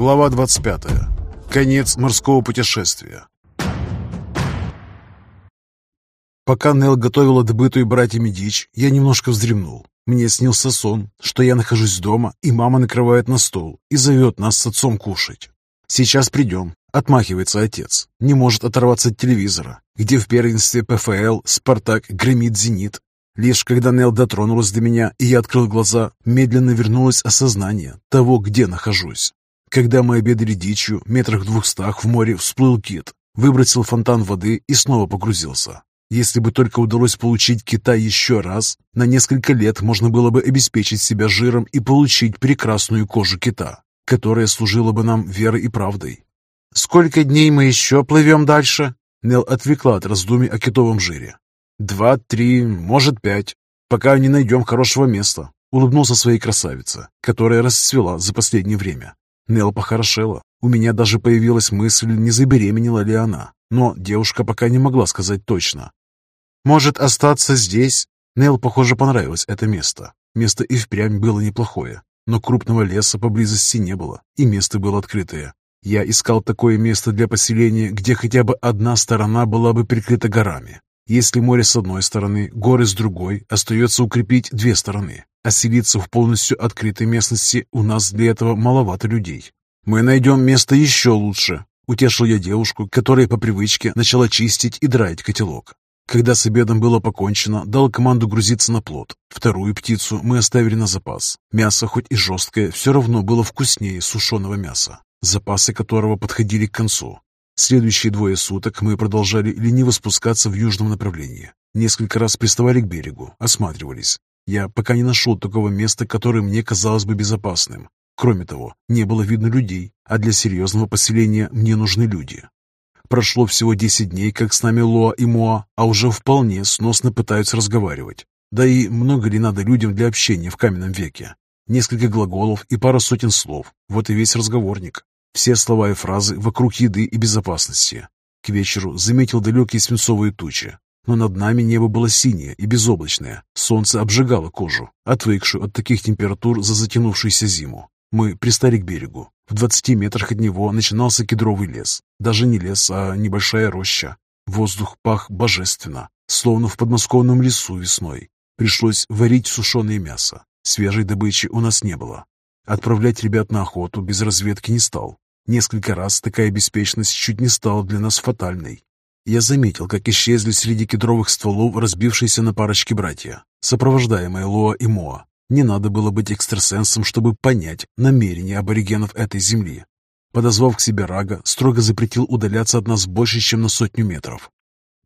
Глава 25. Конец морского путешествия. Пока Нел готовила добытую братьями дичь, я немножко вздремнул. Мне снился сон, что я нахожусь дома, и мама накрывает на стол и зовет нас с отцом кушать. «Сейчас придем», — отмахивается отец. Не может оторваться от телевизора, где в первенстве ПФЛ «Спартак» громит «Зенит». Лишь когда Нел дотронулась до меня, и я открыл глаза, медленно вернулось осознание того, где нахожусь. Когда мы обедали дичью, метрах двухстах в море всплыл кит, выбросил фонтан воды и снова погрузился. Если бы только удалось получить кита еще раз, на несколько лет можно было бы обеспечить себя жиром и получить прекрасную кожу кита, которая служила бы нам верой и правдой. «Сколько дней мы еще плывем дальше?» Нел отвлекла от раздумий о китовом жире. «Два, три, может, пять, пока не найдем хорошего места», улыбнулся своей красавице, которая расцвела за последнее время. Нел похорошела. У меня даже появилась мысль, не забеременела ли она. Но девушка пока не могла сказать точно. «Может, остаться здесь?» Нел, похоже, понравилось это место. Место и впрямь было неплохое, но крупного леса поблизости не было, и место было открытое. Я искал такое место для поселения, где хотя бы одна сторона была бы прикрыта горами. Если море с одной стороны, горы с другой, остается укрепить две стороны. А селиться в полностью открытой местности у нас для этого маловато людей. Мы найдем место еще лучше, утешил я девушку, которая по привычке начала чистить и драить котелок. Когда с обедом было покончено, дал команду грузиться на плот. Вторую птицу мы оставили на запас. Мясо, хоть и жесткое, все равно было вкуснее сушеного мяса, запасы которого подходили к концу. Следующие двое суток мы продолжали лениво спускаться в южном направлении. Несколько раз приставали к берегу, осматривались. Я пока не нашел такого места, которое мне казалось бы безопасным. Кроме того, не было видно людей, а для серьезного поселения мне нужны люди. Прошло всего 10 дней, как с нами Лоа и Моа, а уже вполне сносно пытаются разговаривать. Да и много ли надо людям для общения в каменном веке? Несколько глаголов и пара сотен слов. Вот и весь разговорник. Все слова и фразы вокруг еды и безопасности. К вечеру заметил далекие свинцовые тучи но над нами небо было синее и безоблачное. Солнце обжигало кожу, отвыкшую от таких температур за затянувшуюся зиму. Мы пристали к берегу. В двадцати метрах от него начинался кедровый лес. Даже не лес, а небольшая роща. Воздух пах божественно, словно в подмосковном лесу весной. Пришлось варить сушеное мясо. Свежей добычи у нас не было. Отправлять ребят на охоту без разведки не стал. Несколько раз такая беспечность чуть не стала для нас фатальной. Я заметил, как исчезли среди кедровых стволов разбившиеся на парочки братья, сопровождаемые Лоа и Моа. Не надо было быть экстрасенсом, чтобы понять намерения аборигенов этой земли. Подозвав к себе Рага, строго запретил удаляться от нас больше, чем на сотню метров.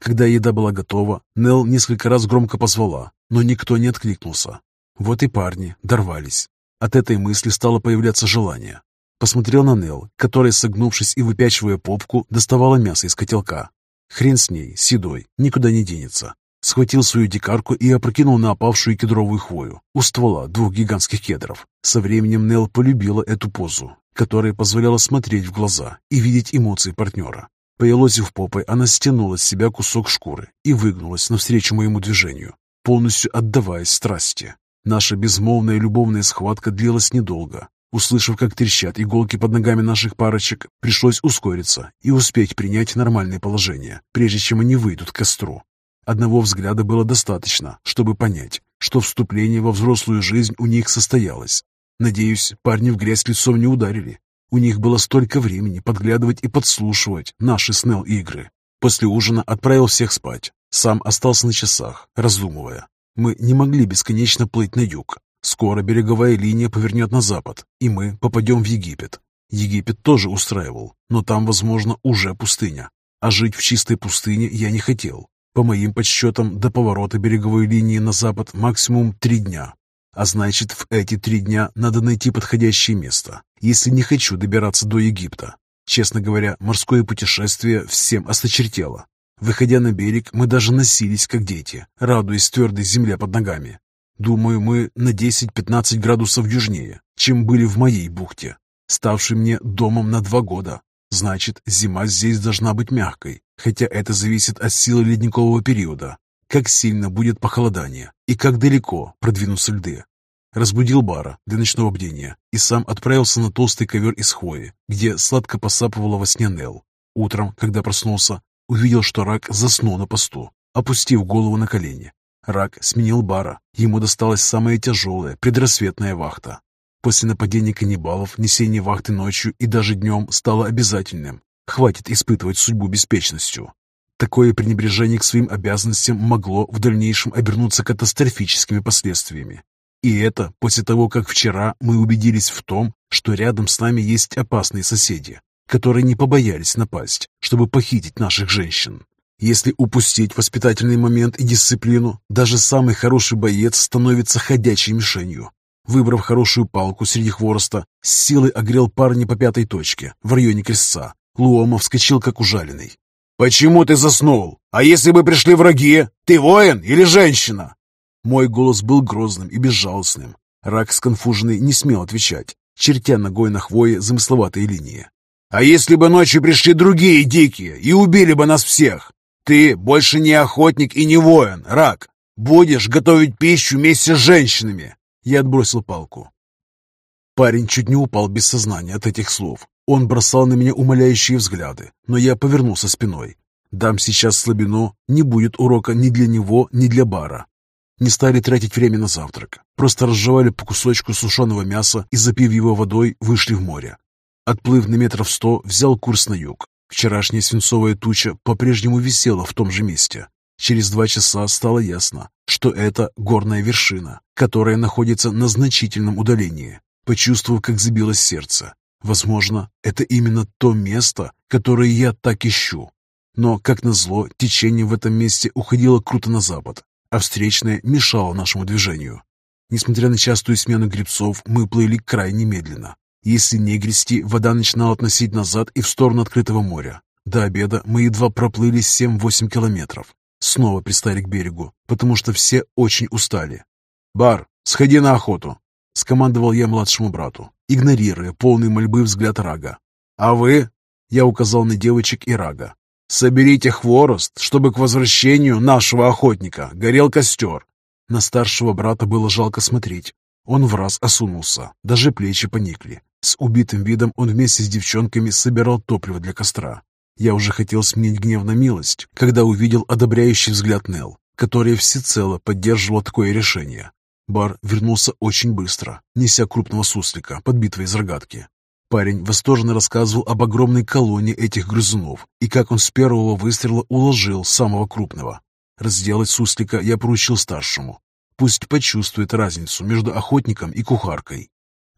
Когда еда была готова, Нел несколько раз громко позвала, но никто не откликнулся. Вот и парни дорвались. От этой мысли стало появляться желание. Посмотрел на Нел, которая, согнувшись и выпячивая попку, доставала мясо из котелка. Хрен с ней, седой, никуда не денется. Схватил свою дикарку и опрокинул на опавшую кедровую хвою у ствола двух гигантских кедров. Со временем Нел полюбила эту позу, которая позволяла смотреть в глаза и видеть эмоции партнера. Поелозив попой, она стянула с себя кусок шкуры и выгнулась навстречу моему движению, полностью отдаваясь страсти. Наша безмолвная любовная схватка длилась недолго. Услышав, как трещат иголки под ногами наших парочек, пришлось ускориться и успеть принять нормальное положение, прежде чем они выйдут к костру. Одного взгляда было достаточно, чтобы понять, что вступление во взрослую жизнь у них состоялось. Надеюсь, парни в грязь лицом не ударили. У них было столько времени подглядывать и подслушивать наши снел-игры. После ужина отправил всех спать. Сам остался на часах, раздумывая. Мы не могли бесконечно плыть на юг, Скоро береговая линия повернет на запад, и мы попадем в Египет. Египет тоже устраивал, но там, возможно, уже пустыня. А жить в чистой пустыне я не хотел. По моим подсчетам, до поворота береговой линии на запад максимум три дня. А значит, в эти три дня надо найти подходящее место, если не хочу добираться до Египта. Честно говоря, морское путешествие всем осточертело. Выходя на берег, мы даже носились, как дети, радуясь твердой земле под ногами. Думаю, мы на 10-15 градусов южнее, чем были в моей бухте, ставшей мне домом на два года. Значит, зима здесь должна быть мягкой, хотя это зависит от силы ледникового периода. Как сильно будет похолодание и как далеко продвинутся льды. разбудил Бара для ночного бдения и сам отправился на толстый ковер из хвои, где сладко посапывала во сне Нел. Утром, когда проснулся, увидел, что рак заснул на посту, опустив голову на колени. Рак сменил Бара, ему досталась самая тяжелая предрассветная вахта. После нападения каннибалов несение вахты ночью и даже днем стало обязательным. Хватит испытывать судьбу беспечностью. Такое пренебрежение к своим обязанностям могло в дальнейшем обернуться катастрофическими последствиями. И это после того, как вчера мы убедились в том, что рядом с нами есть опасные соседи, которые не побоялись напасть, чтобы похитить наших женщин. Если упустить воспитательный момент и дисциплину, даже самый хороший боец становится ходячей мишенью. Выбрав хорошую палку среди хвороста, с силой огрел парня по пятой точке, в районе крестца. Луома вскочил, как ужаленный. «Почему ты заснул? А если бы пришли враги? Ты воин или женщина?» Мой голос был грозным и безжалостным. Рак сконфуженный не смел отвечать, чертя ногой на хвое замысловатые линии. «А если бы ночью пришли другие дикие и убили бы нас всех? Ты больше не охотник и не воин, Рак. Будешь готовить пищу вместе с женщинами. Я отбросил палку. Парень чуть не упал без сознания от этих слов. Он бросал на меня умоляющие взгляды, но я повернулся спиной. Дам сейчас слабину, не будет урока ни для него, ни для бара. Не стали тратить время на завтрак. Просто разжевали по кусочку сушеного мяса и, запив его водой, вышли в море. Отплыв на метров сто, взял курс на юг. Вчерашняя свинцовая туча по-прежнему висела в том же месте. Через два часа стало ясно, что это горная вершина, которая находится на значительном удалении. Почувствовав, как забилось сердце. Возможно, это именно то место, которое я так ищу. Но, как назло, течение в этом месте уходило круто на запад, а встречное мешало нашему движению. Несмотря на частую смену гребцов, мы плыли крайне медленно. Если не грести, вода начинала относить назад и в сторону открытого моря. До обеда мы едва проплыли 7-8 километров. Снова пристали к берегу, потому что все очень устали. «Бар, сходи на охоту!» — скомандовал я младшему брату, игнорируя полный мольбы взгляд Рага. «А вы?» — я указал на девочек и Рага. «Соберите хворост, чтобы к возвращению нашего охотника горел костер». На старшего брата было жалко смотреть. Он в раз осунулся, даже плечи поникли. С убитым видом он вместе с девчонками собирал топливо для костра. Я уже хотел сменить гнев на милость, когда увидел одобряющий взгляд Нел, которая всецело поддерживала такое решение. Бар вернулся очень быстро, неся крупного суслика, подбитого из рогатки. Парень восторженно рассказывал об огромной колонии этих грызунов и как он с первого выстрела уложил самого крупного. Разделать суслика я поручил старшему. Пусть почувствует разницу между охотником и кухаркой.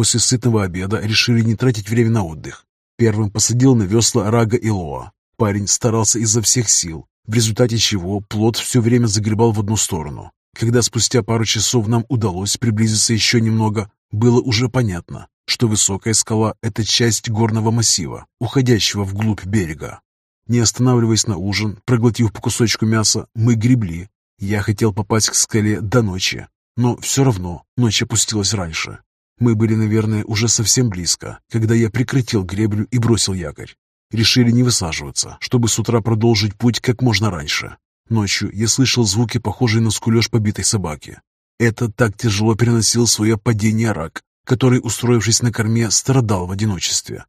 После сытного обеда решили не тратить время на отдых. Первым посадил на весла Рага и Лоа. Парень старался изо всех сил, в результате чего плот все время загребал в одну сторону. Когда спустя пару часов нам удалось приблизиться еще немного, было уже понятно, что высокая скала – это часть горного массива, уходящего вглубь берега. Не останавливаясь на ужин, проглотив по кусочку мяса, мы гребли. Я хотел попасть к скале до ночи, но все равно ночь опустилась раньше. Мы были, наверное, уже совсем близко, когда я прекратил греблю и бросил якорь. Решили не высаживаться, чтобы с утра продолжить путь как можно раньше. Ночью я слышал звуки, похожие на скулеж побитой собаки. Это так тяжело переносил свое падение рак, который, устроившись на корме, страдал в одиночестве.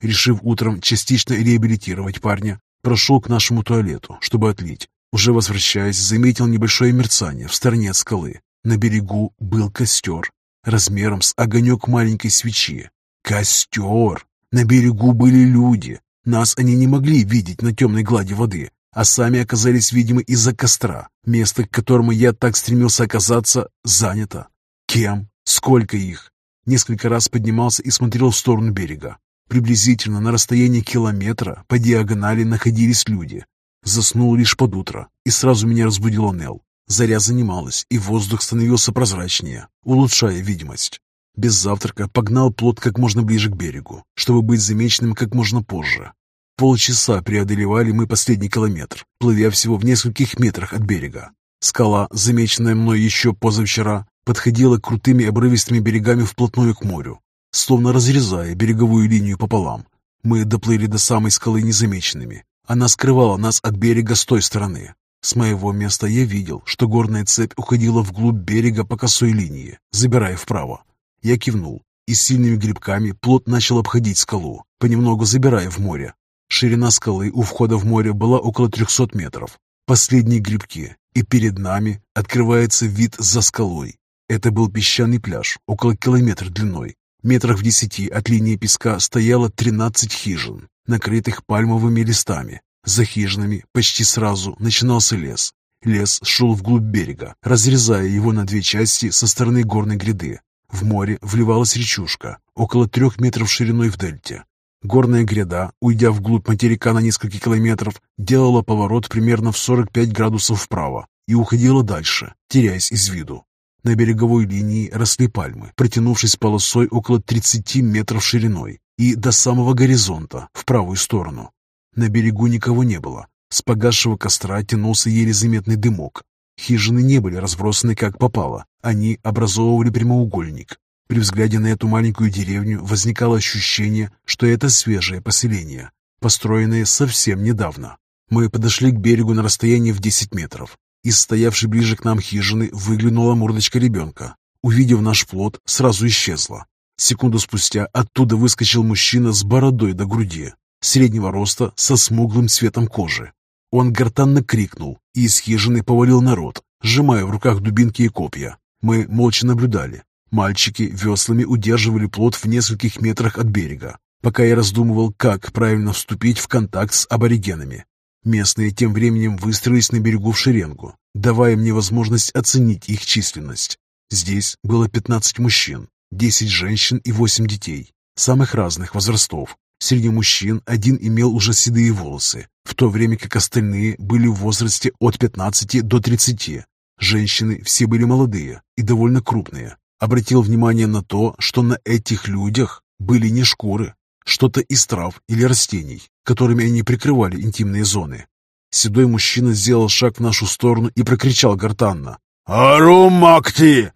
Решив утром частично реабилитировать парня, прошел к нашему туалету, чтобы отлить. Уже возвращаясь, заметил небольшое мерцание в стороне от скалы. На берегу был костер, размером с огонек маленькой свечи. Костер! На берегу были люди. Нас они не могли видеть на темной глади воды, а сами оказались видимы из-за костра. Место, к которому я так стремился оказаться, занято. Кем? Сколько их? Несколько раз поднимался и смотрел в сторону берега. Приблизительно на расстоянии километра по диагонали находились люди. Заснул лишь под утро, и сразу меня разбудила Нел. Заря занималась, и воздух становился прозрачнее, улучшая видимость. Без завтрака погнал плот как можно ближе к берегу, чтобы быть замеченным как можно позже. Полчаса преодолевали мы последний километр, плывя всего в нескольких метрах от берега. Скала, замеченная мной еще позавчера, подходила крутыми обрывистыми берегами вплотную к морю, словно разрезая береговую линию пополам. Мы доплыли до самой скалы незамеченными. Она скрывала нас от берега с той стороны, С моего места я видел, что горная цепь уходила вглубь берега по косой линии, забирая вправо. Я кивнул, и сильными грибками плот начал обходить скалу, понемногу забирая в море. Ширина скалы у входа в море была около 300 метров. Последние грибки, и перед нами открывается вид за скалой. Это был песчаный пляж, около километра длиной. Метрах в десяти от линии песка стояло 13 хижин, накрытых пальмовыми листами, за хижинами почти сразу начинался лес. Лес шел вглубь берега, разрезая его на две части со стороны горной гряды. В море вливалась речушка, около трех метров шириной в дельте. Горная гряда, уйдя вглубь материка на несколько километров, делала поворот примерно в 45 градусов вправо и уходила дальше, теряясь из виду. На береговой линии росли пальмы, протянувшись полосой около 30 метров шириной и до самого горизонта, в правую сторону. На берегу никого не было. С погасшего костра тянулся еле заметный дымок. Хижины не были разбросаны как попало. Они образовывали прямоугольник. При взгляде на эту маленькую деревню возникало ощущение, что это свежее поселение, построенное совсем недавно. Мы подошли к берегу на расстоянии в 10 метров. Из стоявшей ближе к нам хижины выглянула мордочка ребенка. Увидев наш плод, сразу исчезла. Секунду спустя оттуда выскочил мужчина с бородой до груди среднего роста, со смуглым цветом кожи. Он гортанно крикнул, и из хижины повалил народ, сжимая в руках дубинки и копья. Мы молча наблюдали. Мальчики веслами удерживали плот в нескольких метрах от берега, пока я раздумывал, как правильно вступить в контакт с аборигенами. Местные тем временем выстроились на берегу в шеренгу, давая мне возможность оценить их численность. Здесь было 15 мужчин, 10 женщин и 8 детей, самых разных возрастов, Среди мужчин один имел уже седые волосы, в то время как остальные были в возрасте от 15 до 30. Женщины все были молодые и довольно крупные. Обратил внимание на то, что на этих людях были не шкуры, что-то из трав или растений, которыми они прикрывали интимные зоны. Седой мужчина сделал шаг в нашу сторону и прокричал гортанно. «Арумакти!»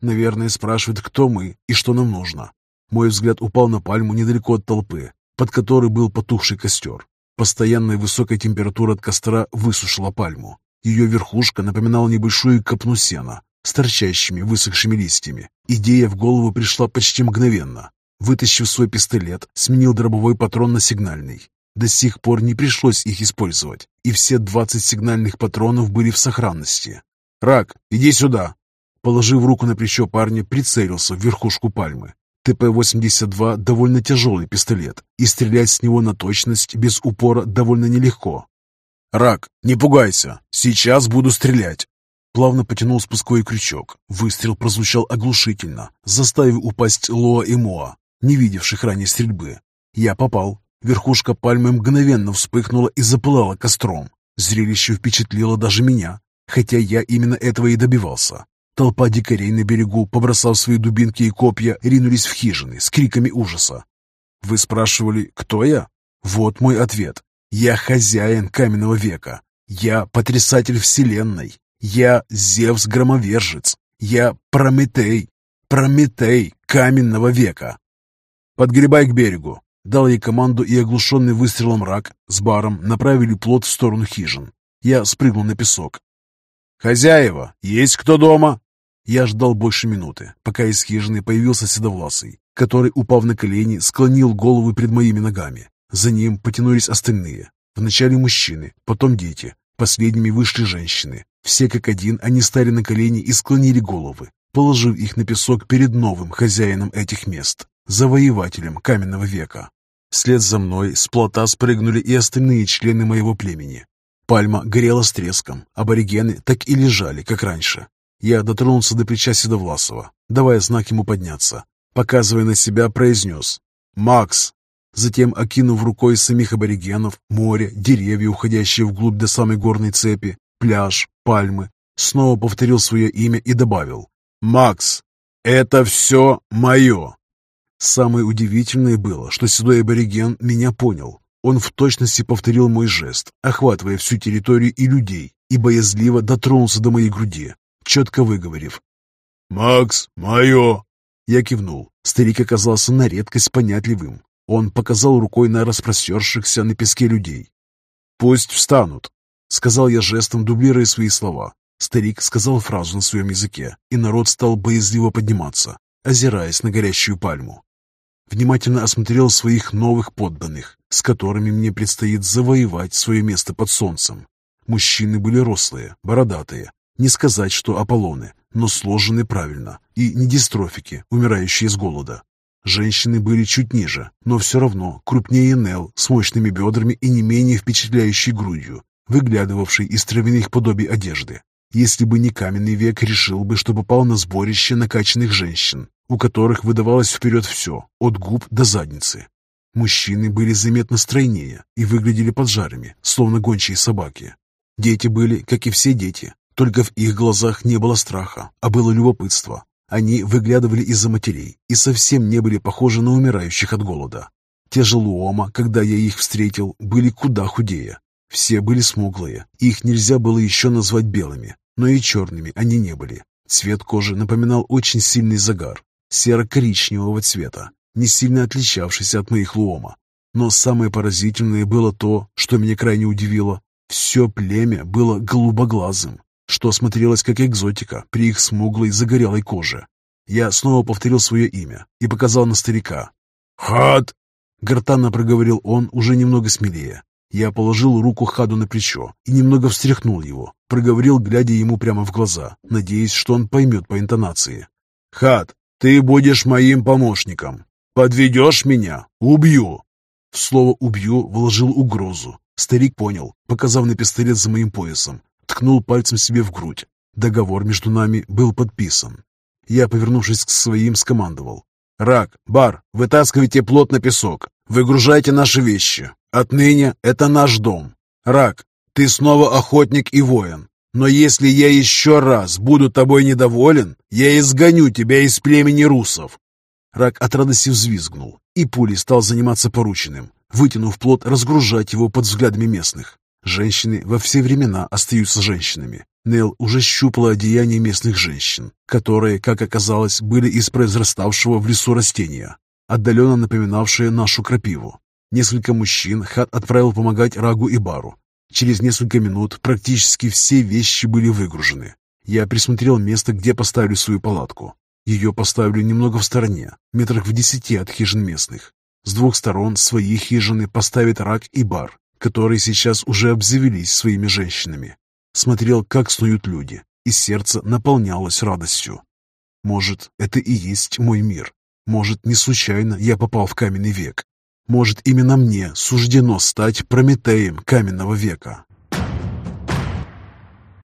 Наверное, спрашивает, кто мы и что нам нужно. Мой взгляд упал на пальму недалеко от толпы, под которой был потухший костер. Постоянная высокая температура от костра высушила пальму. Ее верхушка напоминала небольшую копну сена с торчащими высохшими листьями. Идея в голову пришла почти мгновенно. Вытащив свой пистолет, сменил дробовой патрон на сигнальный. До сих пор не пришлось их использовать, и все 20 сигнальных патронов были в сохранности. «Рак, иди сюда!» Положив руку на плечо парня, прицелился в верхушку пальмы. ТП-82 довольно тяжелый пистолет, и стрелять с него на точность без упора довольно нелегко. «Рак, не пугайся, сейчас буду стрелять!» Плавно потянул спусковой крючок. Выстрел прозвучал оглушительно, заставив упасть Лоа и Моа, не видевших ранее стрельбы. Я попал. Верхушка пальмы мгновенно вспыхнула и запылала костром. Зрелище впечатлило даже меня, хотя я именно этого и добивался. Толпа дикарей на берегу, побросав свои дубинки и копья, ринулись в хижины с криками ужаса. Вы спрашивали, кто я? Вот мой ответ. Я хозяин каменного века. Я потрясатель вселенной. Я Зевс-громовержец. Я Прометей. Прометей каменного века. Подгребай к берегу. Дал ей команду, и оглушенный выстрелом рак с баром направили плот в сторону хижин. Я спрыгнул на песок. «Хозяева, есть кто дома?» Я ждал больше минуты, пока из хижины появился седовласый, который, упав на колени, склонил голову пред моими ногами. За ним потянулись остальные. Вначале мужчины, потом дети. Последними вышли женщины. Все как один они стали на колени и склонили головы, положив их на песок перед новым хозяином этих мест, завоевателем каменного века. Вслед за мной с плота спрыгнули и остальные члены моего племени. Пальма горела с треском, аборигены так и лежали, как раньше, я дотронулся до плеча Седовласова, давая знак ему подняться. Показывая на себя, произнес «Макс!». Затем, окинув рукой самих аборигенов, море, деревья, уходящие вглубь до самой горной цепи, пляж, пальмы, снова повторил свое имя и добавил «Макс, это все мое!». Самое удивительное было, что седой абориген меня понял. Он в точности повторил мой жест, охватывая всю территорию и людей, и боязливо дотронулся до моей груди четко выговорив. «Макс, мое!» Я кивнул. Старик оказался на редкость понятливым. Он показал рукой на распростершихся на песке людей. «Пусть встанут!» сказал я жестом, дублируя свои слова. Старик сказал фразу на своем языке, и народ стал боязливо подниматься, озираясь на горящую пальму. Внимательно осмотрел своих новых подданных, с которыми мне предстоит завоевать свое место под солнцем. Мужчины были рослые, бородатые, не сказать, что Аполлоны, но сложены правильно, и не дистрофики, умирающие с голода. Женщины были чуть ниже, но все равно крупнее Нел, с мощными бедрами и не менее впечатляющей грудью, выглядывавшей из травяных подобий одежды. Если бы не каменный век, решил бы, что попал на сборище накачанных женщин, у которых выдавалось вперед все, от губ до задницы. Мужчины были заметно стройнее и выглядели поджарами, словно гончие собаки. Дети были, как и все дети, только в их глазах не было страха, а было любопытство. Они выглядывали из-за матерей и совсем не были похожи на умирающих от голода. Те же Луома, когда я их встретил, были куда худее. Все были смуглые, их нельзя было еще назвать белыми, но и черными они не были. Цвет кожи напоминал очень сильный загар, серо-коричневого цвета, не сильно отличавшийся от моих луома. Но самое поразительное было то, что меня крайне удивило. Все племя было голубоглазым, что смотрелось как экзотика при их смуглой загорелой коже. Я снова повторил свое имя и показал на старика. «Хад!» — гортанно проговорил он уже немного смелее. Я положил руку Хаду на плечо и немного встряхнул его, проговорил, глядя ему прямо в глаза, надеясь, что он поймет по интонации. «Хад, ты будешь моим помощником. Подведешь меня — убью!» В слово «убью» вложил угрозу. Старик понял, показав на пистолет за моим поясом, ткнул пальцем себе в грудь. Договор между нами был подписан. Я, повернувшись к своим, скомандовал. «Рак, бар, вытаскивайте плот на песок, выгружайте наши вещи. Отныне это наш дом. Рак, ты снова охотник и воин. Но если я еще раз буду тобой недоволен, я изгоню тебя из племени русов». Рак от радости взвизгнул, и пулей стал заниматься порученным, вытянув плот, разгружать его под взглядами местных. Женщины во все времена остаются женщинами. Нел уже щупала одеяние местных женщин, которые, как оказалось, были из произраставшего в лесу растения, отдаленно напоминавшие нашу крапиву. Несколько мужчин Хат отправил помогать Рагу и Бару. Через несколько минут практически все вещи были выгружены. Я присмотрел место, где поставили свою палатку. Ее поставили немного в стороне, метрах в десяти от хижин местных. С двух сторон свои хижины поставит Рак и Бар, которые сейчас уже обзавелись своими женщинами. Смотрел, как снуют люди, и сердце наполнялось радостью. Может, это и есть мой мир. Может, не случайно я попал в каменный век. Может, именно мне суждено стать Прометеем каменного века.